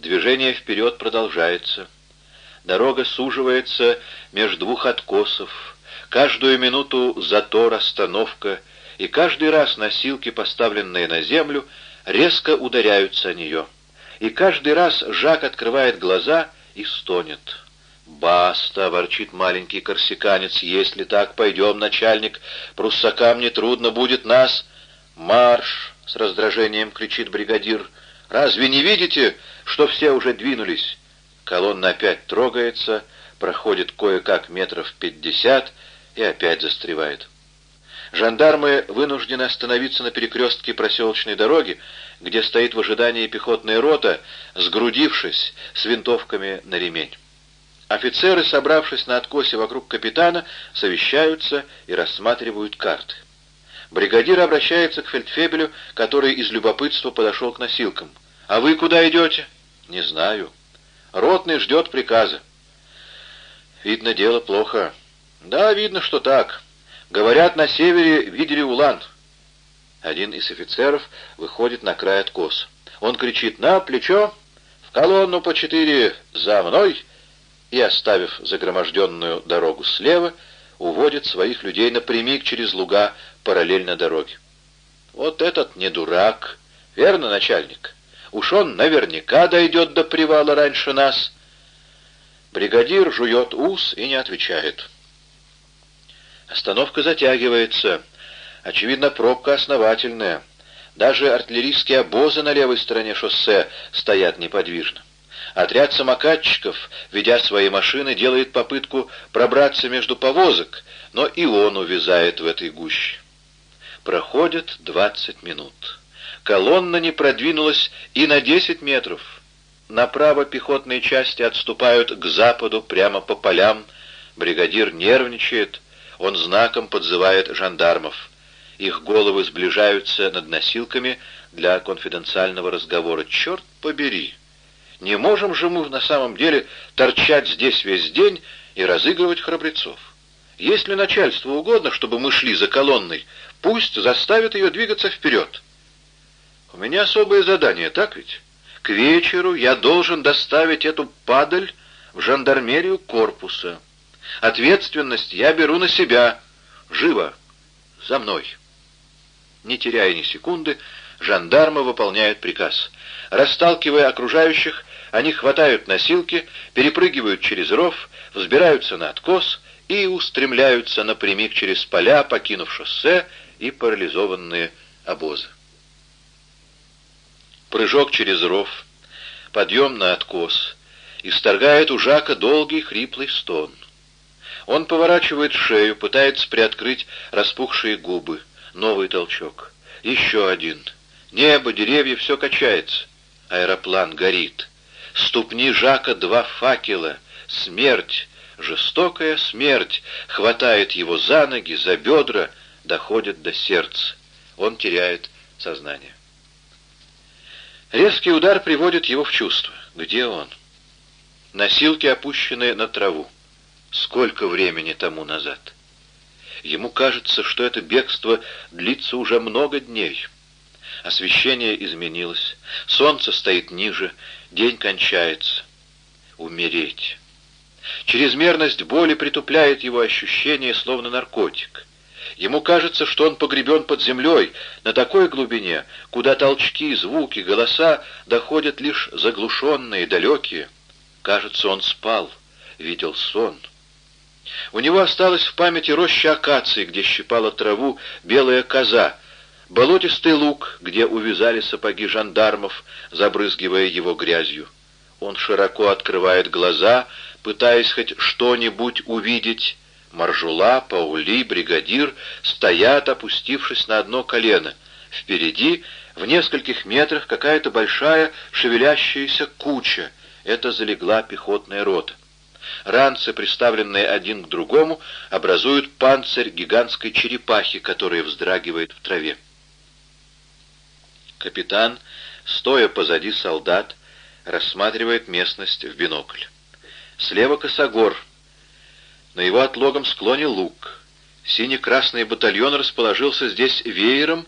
Движение вперед продолжается. Дорога суживается между двух откосов. Каждую минуту затор, остановка, и каждый раз носилки, поставленные на землю, резко ударяются о нее. И каждый раз Жак открывает глаза и стонет. «Баста!» — ворчит маленький корсиканец. «Если так пойдем, начальник, пруссакам нетрудно будет нас...» «Марш!» — с раздражением кричит бригадир. «Разве не видите, что все уже двинулись?» Колонна опять трогается, проходит кое-как метров пятьдесят и опять застревает. Жандармы вынуждены остановиться на перекрестке проселочной дороги, где стоит в ожидании пехотная рота, сгрудившись с винтовками на ремень. Офицеры, собравшись на откосе вокруг капитана, совещаются и рассматривают карты. Бригадир обращается к фельдфебелю, который из любопытства подошел к носилкам. «А вы куда идете?» «Не знаю». «Ротный ждет приказа». «Видно, дело плохо». «Да, видно, что так. Говорят, на севере видели Улан». Один из офицеров выходит на край откоса. Он кричит «На плечо! В колонну по четыре! За мной!» и, оставив загроможденную дорогу слева, уводит своих людей напрямик через луга параллельно дороге. Вот этот не дурак, верно, начальник? Уж он наверняка дойдет до привала раньше нас. Бригадир жует ус и не отвечает. Остановка затягивается. Очевидно, пробка основательная. Даже артиллерийские обозы на левой стороне шоссе стоят неподвижно. Отряд самокатчиков, ведя свои машины, делает попытку пробраться между повозок, но и он увязает в этой гуще. Проходит двадцать минут. Колонна не продвинулась и на десять метров. Направо пехотные части отступают к западу прямо по полям. Бригадир нервничает, он знаком подзывает жандармов. Их головы сближаются над носилками для конфиденциального разговора. «Черт побери!» Не можем же мы на самом деле торчать здесь весь день и разыгрывать храбрецов. Если начальству угодно, чтобы мы шли за колонной, пусть заставит ее двигаться вперед. У меня особое задание, так ведь? К вечеру я должен доставить эту падаль в жандармерию корпуса. Ответственность я беру на себя. Живо! За мной!» Не теряя ни секунды, жандармы выполняют приказ. Расталкивая окружающих, они хватают носилки, перепрыгивают через ров, взбираются на откос и устремляются напрямик через поля, покинув шоссе и парализованные обозы. Прыжок через ров, подъем на откос, исторгает у Жака долгий хриплый стон. Он поворачивает шею, пытается приоткрыть распухшие губы. Новый толчок. Еще один. Небо, деревья, все качается. Аэроплан горит. Ступни Жака два факела. Смерть, жестокая смерть, хватает его за ноги, за бедра, доходит до сердца. Он теряет сознание. Резкий удар приводит его в чувство. Где он? Носилки опущены на траву. Сколько времени тому назад? Ему кажется, что это бегство длится уже много дней. Освещение изменилось, солнце стоит ниже, день кончается. Умереть. Чрезмерность боли притупляет его ощущение, словно наркотик. Ему кажется, что он погребен под землей на такой глубине, куда толчки, звуки, голоса доходят лишь заглушенные, далекие. Кажется, он спал, видел сон. У него осталась в памяти роща акации, где щипала траву белая коза, болотистый луг, где увязали сапоги жандармов, забрызгивая его грязью. Он широко открывает глаза, пытаясь хоть что-нибудь увидеть. Маржула, Паули, бригадир стоят, опустившись на одно колено. Впереди, в нескольких метрах, какая-то большая шевелящаяся куча. Это залегла пехотная рота. Ранцы, приставленные один к другому, образуют панцирь гигантской черепахи, которая вздрагивает в траве. Капитан, стоя позади солдат, рассматривает местность в бинокль. Слева косогор. На его отлогом склоне луг. Синий-красный батальон расположился здесь веером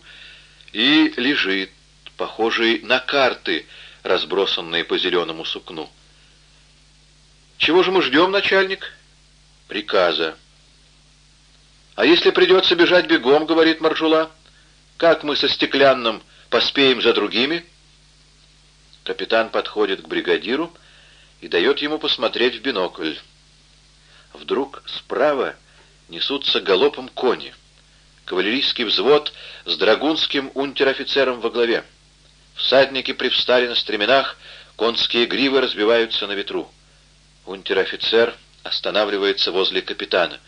и лежит, похожий на карты, разбросанные по зеленому сукну. «Чего же мы ждем, начальник?» «Приказа». «А если придется бежать бегом, — говорит Маржула, — как мы со стеклянным поспеем за другими?» Капитан подходит к бригадиру и дает ему посмотреть в бинокль. Вдруг справа несутся галопом кони. Кавалерийский взвод с драгунским унтер-офицером во главе. Всадники привстали на стременах, конские гривы разбиваются на ветру. Унтер-офицер останавливается возле капитана.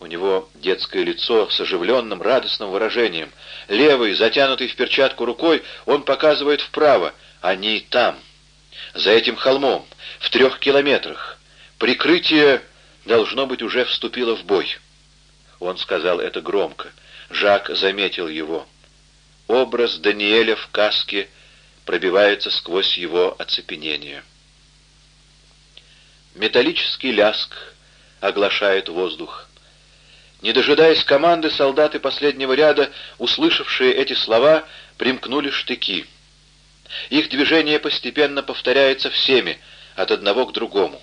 У него детское лицо с оживленным, радостным выражением. Левый, затянутый в перчатку рукой, он показывает вправо. Они там, за этим холмом, в трех километрах. Прикрытие, должно быть, уже вступило в бой. Он сказал это громко. Жак заметил его. Образ Даниэля в каске пробивается сквозь его оцепенение. Металлический ляск оглашает воздух. Не дожидаясь команды, солдаты последнего ряда, услышавшие эти слова, примкнули штыки. Их движение постепенно повторяется всеми, от одного к другому.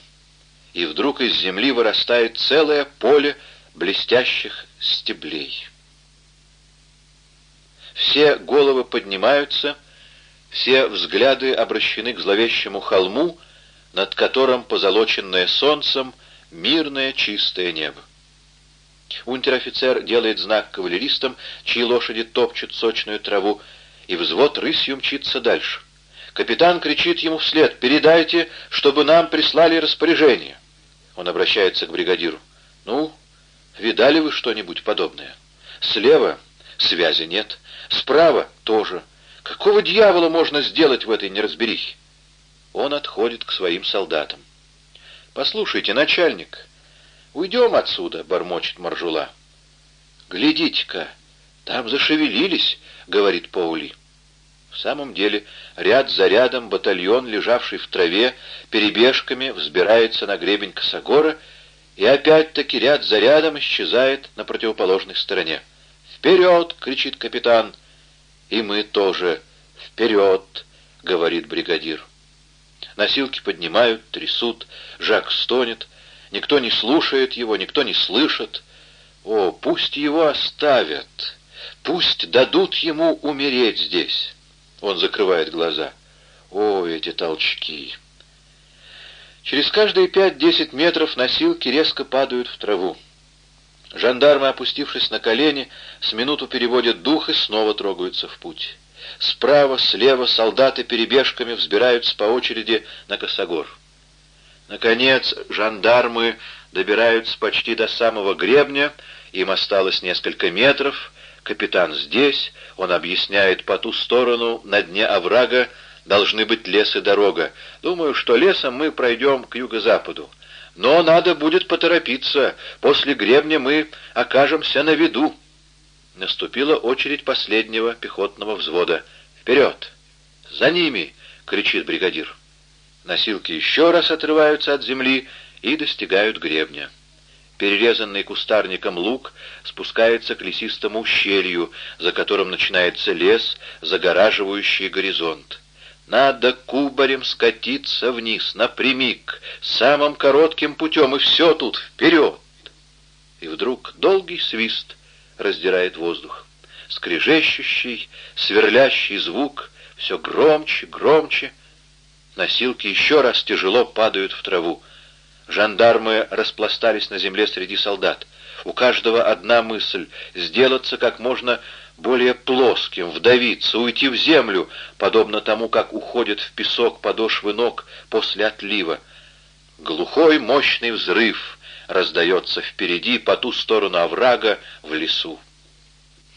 И вдруг из земли вырастает целое поле блестящих стеблей. Все головы поднимаются, все взгляды обращены к зловещему холму, над которым позолоченное солнцем мирное чистое небо. Унтер-офицер делает знак кавалеристам, чьи лошади топчут сочную траву, и взвод рысью мчится дальше. Капитан кричит ему вслед «Передайте, чтобы нам прислали распоряжение». Он обращается к бригадиру. «Ну, видали вы что-нибудь подобное? Слева связи нет, справа тоже. Какого дьявола можно сделать в этой неразберихе?» Он отходит к своим солдатам. «Послушайте, начальник, уйдем отсюда», — бормочет Маржула. «Глядите-ка, там зашевелились», — говорит Паули. В самом деле, ряд за рядом батальон, лежавший в траве, перебежками взбирается на гребень косогора и опять-таки ряд за рядом исчезает на противоположной стороне. «Вперед!» — кричит капитан. «И мы тоже. Вперед!» — говорит бригадир. Носилки поднимают, трясут, Жак стонет. Никто не слушает его, никто не слышит. О, пусть его оставят, пусть дадут ему умереть здесь. Он закрывает глаза. О, эти толчки! Через каждые пять-десять метров носилки резко падают в траву. Жандармы, опустившись на колени, с минуту переводят дух и снова трогаются в путь. Справа, слева солдаты перебежками взбираются по очереди на косогор. Наконец, жандармы добираются почти до самого гребня, им осталось несколько метров, Капитан здесь, он объясняет по ту сторону, на дне оврага, должны быть лес и дорога. Думаю, что лесом мы пройдем к юго-западу. Но надо будет поторопиться. После гребня мы окажемся на виду. Наступила очередь последнего пехотного взвода. «Вперед! За ними!» — кричит бригадир. Носилки еще раз отрываются от земли и достигают гребня. Перерезанный кустарником луг спускается к лесистому ущелью, за которым начинается лес, загораживающий горизонт. Надо кубарем скатиться вниз, напрямик, самым коротким путем, и все тут, вперед! И вдруг долгий свист раздирает воздух. Скрежещущий, сверлящий звук, все громче, громче. Носилки еще раз тяжело падают в траву. Жандармы распластались на земле среди солдат. У каждого одна мысль — сделаться как можно более плоским, вдавиться, уйти в землю, подобно тому, как уходят в песок подошвы ног после отлива. Глухой мощный взрыв раздается впереди, по ту сторону оврага, в лесу.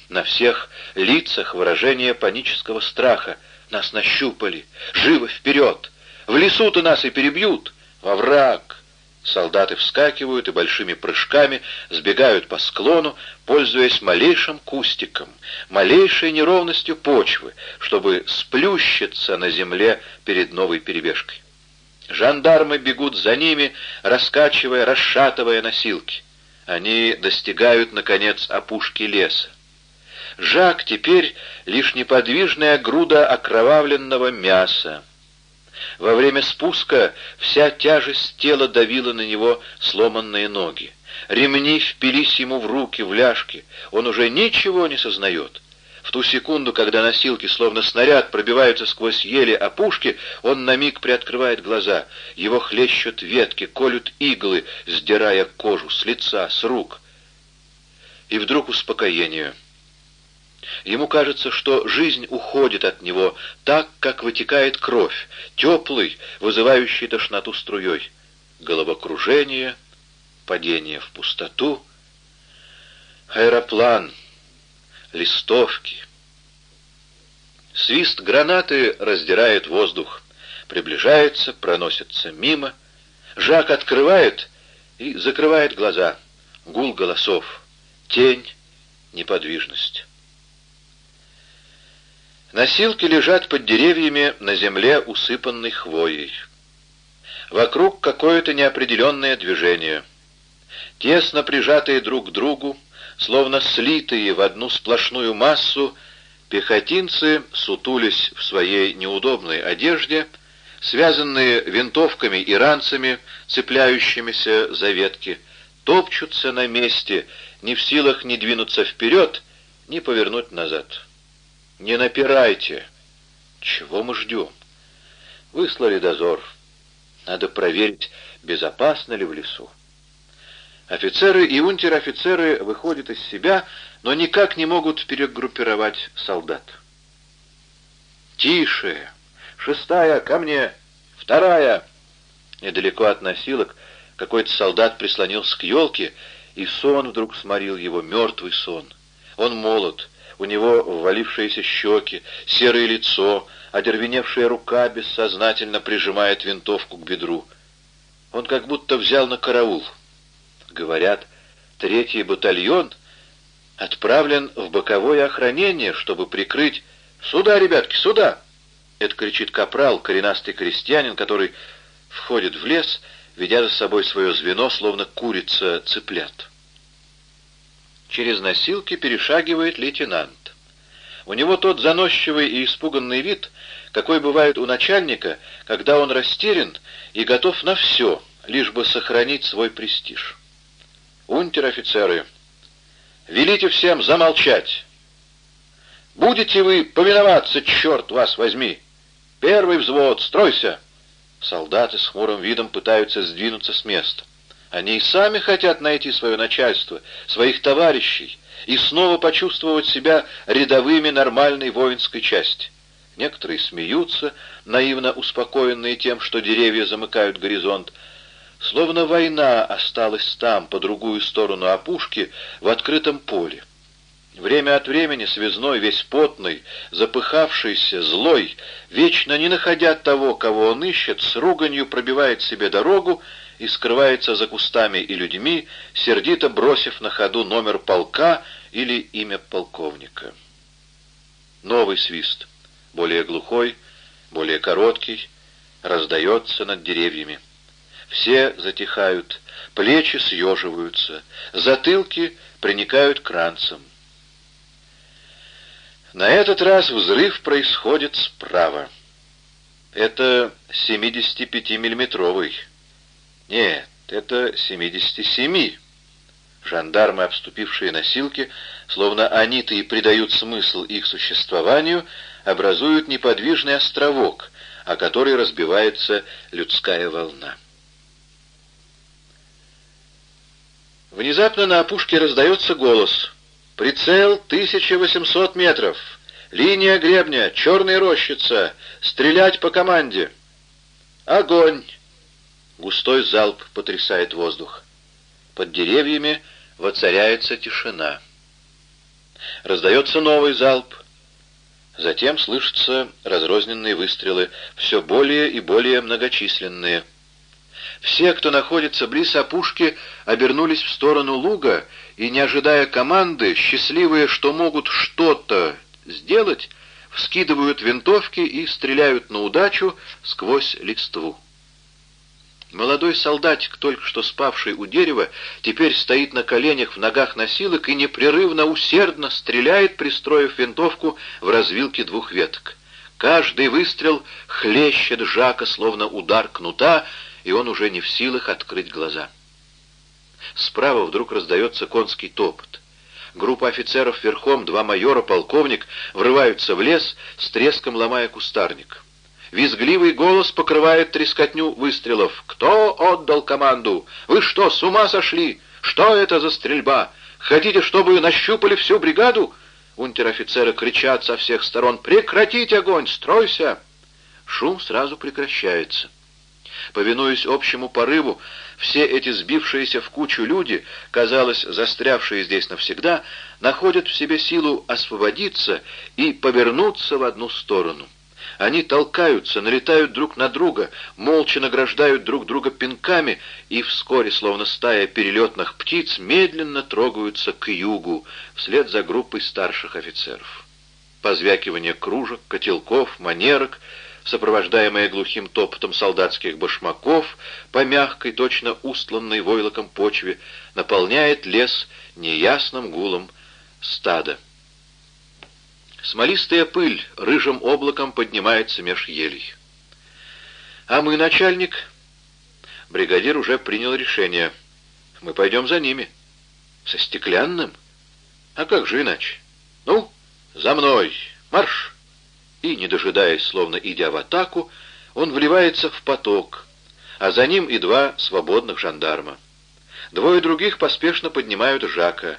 На всех лицах выражение панического страха. Нас нащупали. Живо вперед! В лесу-то нас и перебьют! Во враг! Солдаты вскакивают и большими прыжками сбегают по склону, пользуясь малейшим кустиком, малейшей неровностью почвы, чтобы сплющиться на земле перед новой перебежкой. Жандармы бегут за ними, раскачивая, расшатывая носилки. Они достигают, наконец, опушки леса. Жак теперь лишь неподвижная груда окровавленного мяса. Во время спуска вся тяжесть тела давила на него сломанные ноги. Ремни впились ему в руки, в ляжки. Он уже ничего не сознает. В ту секунду, когда носилки, словно снаряд, пробиваются сквозь ели опушки, он на миг приоткрывает глаза. Его хлещут ветки, колют иглы, сдирая кожу с лица, с рук. И вдруг успокоение. Ему кажется, что жизнь уходит от него так, как вытекает кровь, теплый, вызывающий тошноту струей. Головокружение, падение в пустоту. Аэроплан — листовки. Свист гранаты раздирает воздух, приближается, проносится мимо. Жак открывает и закрывает глаза. Гул голосов, тень, неподвижность. Носилки лежат под деревьями на земле, усыпанной хвоей. Вокруг какое-то неопределенное движение. Тесно прижатые друг к другу, Словно слитые в одну сплошную массу, пехотинцы сутулись в своей неудобной одежде, связанные винтовками и ранцами, цепляющимися за ветки, топчутся на месте, не в силах ни двинуться вперед, ни повернуть назад. «Не напирайте!» «Чего мы ждем?» «Выслали дозор. Надо проверить, безопасно ли в лесу». Офицеры и унтер-офицеры выходят из себя, но никак не могут перегруппировать солдат. «Тише! Шестая, ко мне! Вторая!» Недалеко от носилок какой-то солдат прислонился к елке, и сон вдруг сморил его, мертвый сон. Он молод, у него ввалившиеся щеки, серое лицо, одервеневшая рука бессознательно прижимает винтовку к бедру. Он как будто взял на караул — Говорят, третий батальон отправлен в боковое охранение, чтобы прикрыть... «Сюда, ребятки, сюда!» Это кричит капрал, коренастый крестьянин, который входит в лес, ведя за собой свое звено, словно курица цыплят. Через носилки перешагивает лейтенант. У него тот заносчивый и испуганный вид, какой бывает у начальника, когда он растерян и готов на все, лишь бы сохранить свой престиж. «Унтер-офицеры, велите всем замолчать! Будете вы повиноваться, черт вас возьми! Первый взвод, стройся!» Солдаты с хмурым видом пытаются сдвинуться с места. Они и сами хотят найти свое начальство, своих товарищей, и снова почувствовать себя рядовыми нормальной воинской части. Некоторые смеются, наивно успокоенные тем, что деревья замыкают горизонт, Словно война осталась там, по другую сторону опушки, в открытом поле. Время от времени связной, весь потный, запыхавшийся, злой, вечно не находя того, кого он ищет, с руганью пробивает себе дорогу и скрывается за кустами и людьми, сердито бросив на ходу номер полка или имя полковника. Новый свист, более глухой, более короткий, раздается над деревьями. Все затихают, плечи съеживаются, затылки приникают к ранцам. На этот раз взрыв происходит справа. Это 75-миллиметровый. Нет, это 77. Жандармы, обступившие носилки, словно они-то и придают смысл их существованию, образуют неподвижный островок, о который разбивается людская волна. Внезапно на опушке раздается голос. «Прицел 1800 метров! Линия гребня! Черная рощица! Стрелять по команде!» «Огонь!» Густой залп потрясает воздух. Под деревьями воцаряется тишина. Раздается новый залп. Затем слышатся разрозненные выстрелы, все более и более многочисленные. Все, кто находится близ опушки, обернулись в сторону луга и, не ожидая команды, счастливые, что могут что-то сделать, вскидывают винтовки и стреляют на удачу сквозь листву. Молодой солдатик, только что спавший у дерева, теперь стоит на коленях в ногах носилок и непрерывно, усердно стреляет, пристроив винтовку в развилке двух веток. Каждый выстрел хлещет Жака, словно удар кнута, и он уже не в силах открыть глаза. Справа вдруг раздается конский топот. Группа офицеров верхом, два майора, полковник, врываются в лес, с треском ломая кустарник. Визгливый голос покрывает трескотню выстрелов. «Кто отдал команду? Вы что, с ума сошли? Что это за стрельба? Хотите, чтобы нащупали всю бригаду?» Унтер-офицеры кричат со всех сторон «Прекратить огонь! Стройся!» Шум сразу прекращается. Повинуясь общему порыву, все эти сбившиеся в кучу люди, казалось, застрявшие здесь навсегда, находят в себе силу освободиться и повернуться в одну сторону. Они толкаются, налетают друг на друга, молча награждают друг друга пинками и вскоре, словно стая перелетных птиц, медленно трогаются к югу, вслед за группой старших офицеров. Позвякивание кружек, котелков, манерок, сопровождаемое глухим топотом солдатских башмаков по мягкой, точно устланной войлоком почве, наполняет лес неясным гулом стада. Смолистая пыль рыжим облаком поднимается меж елей. А мы, начальник, бригадир уже принял решение. Мы пойдем за ними. Со стеклянным? А как же иначе? Ну, за мной, марш! И, не дожидаясь, словно идя в атаку, он вливается в поток, а за ним и два свободных жандарма. Двое других поспешно поднимают Жака.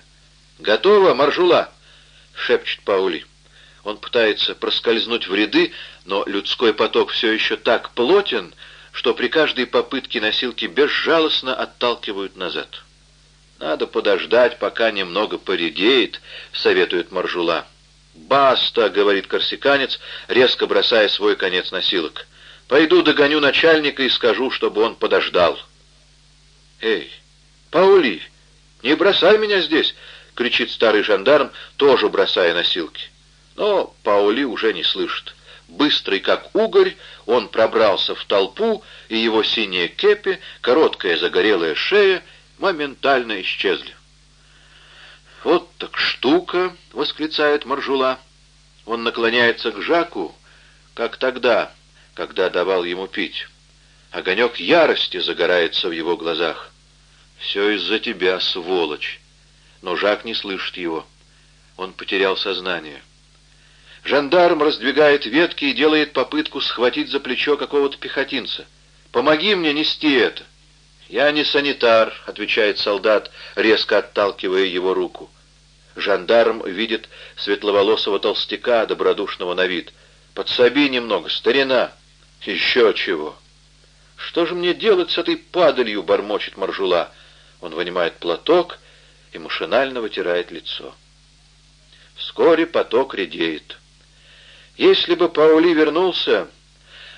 «Готово, Маржула!» — шепчет Паули. Он пытается проскользнуть в ряды, но людской поток все еще так плотен, что при каждой попытке носилки безжалостно отталкивают назад. «Надо подождать, пока немного поредеет», — советует Маржула. «Баста!» — говорит корсиканец, резко бросая свой конец носилок. «Пойду догоню начальника и скажу, чтобы он подождал». «Эй, Паули, не бросай меня здесь!» — кричит старый жандарм, тоже бросая носилки. Но Паули уже не слышит. Быстрый, как угорь, он пробрался в толпу, и его синие кепи, короткая загорелая шея моментально исчезли. «Вот так штука!» — восклицает Маржула. Он наклоняется к Жаку, как тогда, когда давал ему пить. Огонек ярости загорается в его глазах. «Все из-за тебя, сволочь!» Но Жак не слышит его. Он потерял сознание. Жандарм раздвигает ветки и делает попытку схватить за плечо какого-то пехотинца. «Помоги мне нести это!» «Я не санитар», — отвечает солдат, резко отталкивая его руку. Жандарм видит светловолосого толстяка, добродушного на вид. «Подсоби немного, старина!» «Еще чего!» «Что же мне делать с этой падалью?» — бормочет Маржула. Он вынимает платок и машинально вытирает лицо. Вскоре поток редеет. Если бы Паули вернулся,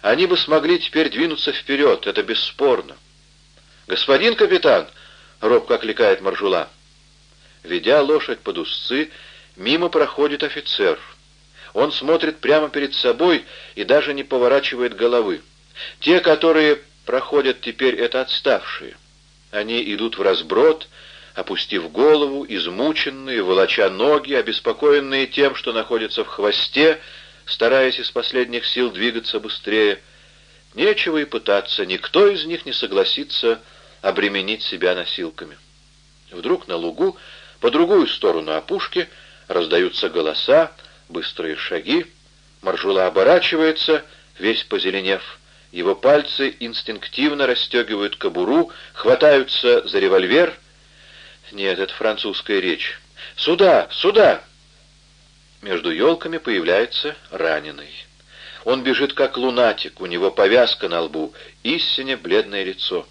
они бы смогли теперь двинуться вперед, это бесспорно. «Господин капитан!» — робко окликает Маржула. Ведя лошадь под узцы, мимо проходит офицер. Он смотрит прямо перед собой и даже не поворачивает головы. Те, которые проходят теперь, это отставшие. Они идут в разброд, опустив голову, измученные, волоча ноги, обеспокоенные тем, что находятся в хвосте, стараясь из последних сил двигаться быстрее. Нечего и пытаться, никто из них не согласится обременить себя носилками. Вдруг на лугу, по другую сторону опушки, раздаются голоса, быстрые шаги. Маржула оборачивается, весь позеленев. Его пальцы инстинктивно расстегивают кобуру, хватаются за револьвер. Нет, это французская речь. «Сюда! Сюда!» Между елками появляется раненый. Он бежит как лунатик, у него повязка на лбу, истинно бледное лицо.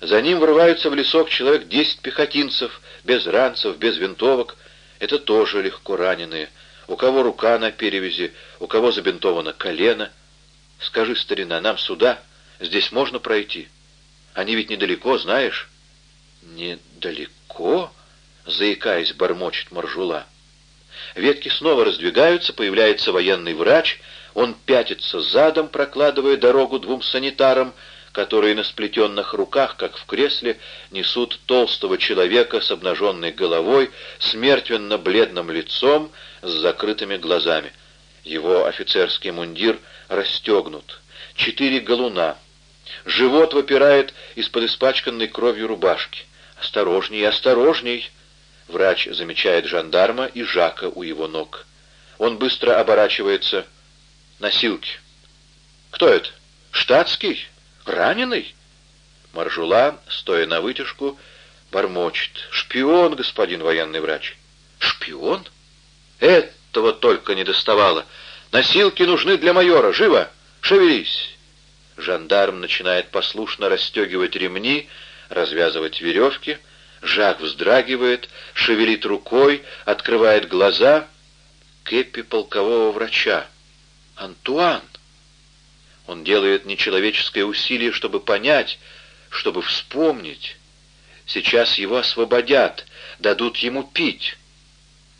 За ним врываются в лесок человек десять пехотинцев, без ранцев, без винтовок. Это тоже легко раненые. У кого рука на перевязи, у кого забинтовано колено. Скажи, старина, нам сюда, здесь можно пройти. Они ведь недалеко, знаешь? Недалеко? Заикаясь, бормочет Маржула. Ветки снова раздвигаются, появляется военный врач. Он пятится задом, прокладывая дорогу двум санитарам, которые на сплетенных руках, как в кресле, несут толстого человека с обнаженной головой, с мертвенно-бледным лицом, с закрытыми глазами. Его офицерский мундир расстегнут. Четыре галуна. Живот выпирает из-под испачканной кровью рубашки. «Осторожней, осторожней!» Врач замечает жандарма и Жака у его ног. Он быстро оборачивается. Носилки. «Кто это? Штатский? Раненый?» Маржула, стоя на вытяжку, бормочет. «Шпион, господин военный врач». «Шпион? Этого только не доставало. Носилки нужны для майора. Живо! Шевелись!» Жандарм начинает послушно расстегивать ремни, развязывать веревки. Жак вздрагивает, шевелит рукой, открывает глаза. Кепи полкового врача. Антуан! Он делает нечеловеческое усилие, чтобы понять, чтобы вспомнить. Сейчас его освободят, дадут ему пить.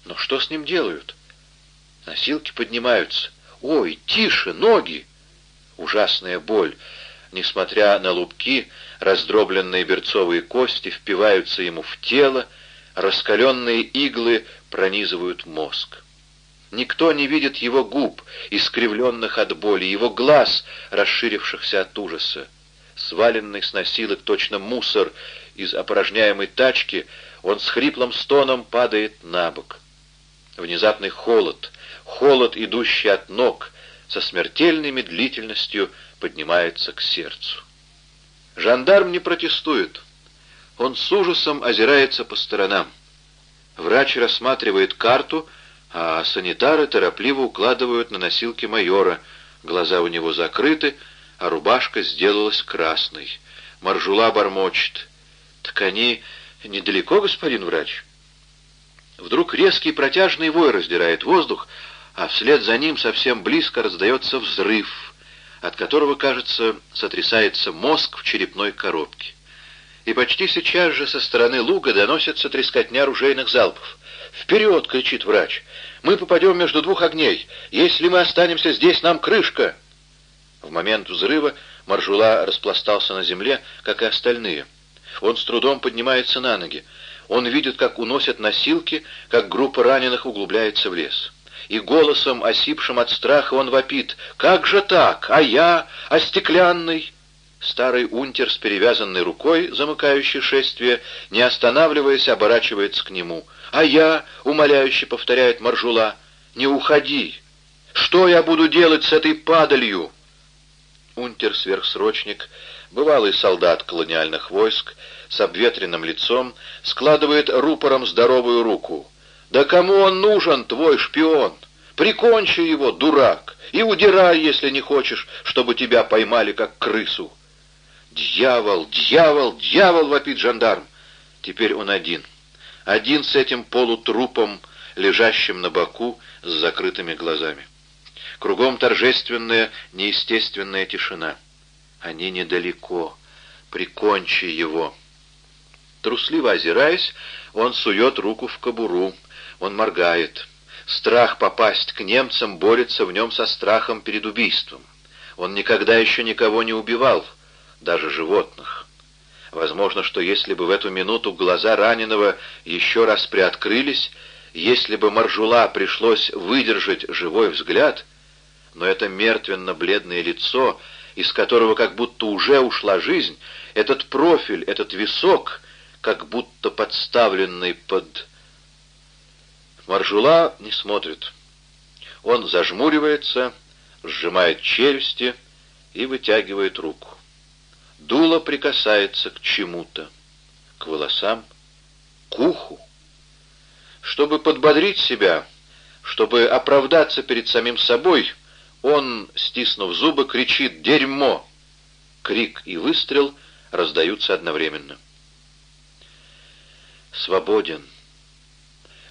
Но что с ним делают? Носилки поднимаются. Ой, тише, ноги! Ужасная боль. Несмотря на лупки, раздробленные берцовые кости впиваются ему в тело, раскаленные иглы пронизывают мозг. Никто не видит его губ, искривленных от боли, его глаз, расширившихся от ужаса. Сваленный с носилок точно мусор из опорожняемой тачки, он с хриплым стоном падает на бок. Внезапный холод, холод, идущий от ног, со смертельной медлительностью поднимается к сердцу. Жандарм не протестует. Он с ужасом озирается по сторонам. Врач рассматривает карту, а санитары торопливо укладывают на носилки майора. Глаза у него закрыты, а рубашка сделалась красной. Маржула бормочет. «Так они недалеко, господин врач?» Вдруг резкий протяжный вой раздирает воздух, а вслед за ним совсем близко раздается взрыв, от которого, кажется, сотрясается мозг в черепной коробке. И почти сейчас же со стороны луга доносится трескотня ружейных залпов. «Вперед!» — кричит врач. «Мы попадем между двух огней. Если мы останемся здесь, нам крышка!» В момент взрыва Маржула распластался на земле, как и остальные. Он с трудом поднимается на ноги. Он видит, как уносят носилки, как группа раненых углубляется в лес. И голосом, осипшим от страха, он вопит. «Как же так? А я? А стеклянный?» Старый унтер с перевязанной рукой, замыкающий шествие, не останавливаясь, оборачивается к нему. «А я?» — умоляюще повторяет Маржула. «Не уходи! Что я буду делать с этой падалью?» Унтер-сверхсрочник, бывалый солдат колониальных войск, с обветренным лицом, складывает рупором здоровую руку. «Да кому он нужен, твой шпион? Прикончи его, дурак, и удирай, если не хочешь, чтобы тебя поймали, как крысу!» «Дьявол, дьявол, дьявол!» — вопит жандарм. Теперь он один. Один с этим полутрупом, лежащим на боку, с закрытыми глазами. Кругом торжественная, неестественная тишина. Они недалеко. Прикончи его. Трусливо озираясь, он сует руку в кобуру. Он моргает. Страх попасть к немцам борется в нем со страхом перед убийством. Он никогда еще никого не убивал, даже животных. Возможно, что если бы в эту минуту глаза раненого еще раз приоткрылись, если бы Маржула пришлось выдержать живой взгляд, но это мертвенно-бледное лицо, из которого как будто уже ушла жизнь, этот профиль, этот висок, как будто подставленный под... Маржула не смотрит. Он зажмуривается, сжимает челюсти и вытягивает руку. Дуло прикасается к чему-то, к волосам, к уху. Чтобы подбодрить себя, чтобы оправдаться перед самим собой, он, стиснув зубы, кричит «Дерьмо!». Крик и выстрел раздаются одновременно. Свободен.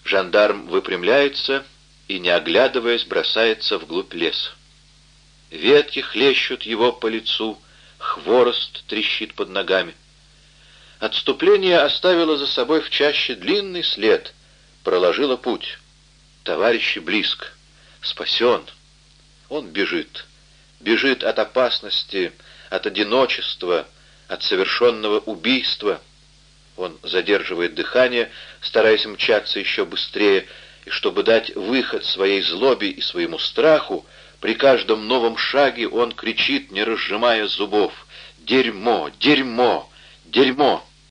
Жандарм выпрямляется и, не оглядываясь, бросается вглубь леса. Ветки хлещут его по лицу, хворост трещит под ногами. Отступление оставило за собой в чаще длинный след, проложило путь. Товарищи близко. Спасен. Он бежит. Бежит от опасности, от одиночества, от совершенного убийства. Он задерживает дыхание, стараясь мчаться еще быстрее, и чтобы дать выход своей злобе и своему страху, при каждом новом шаге он кричит, не разжимая зубов, «Дерьмо! Дерьмо! Дерьмо!»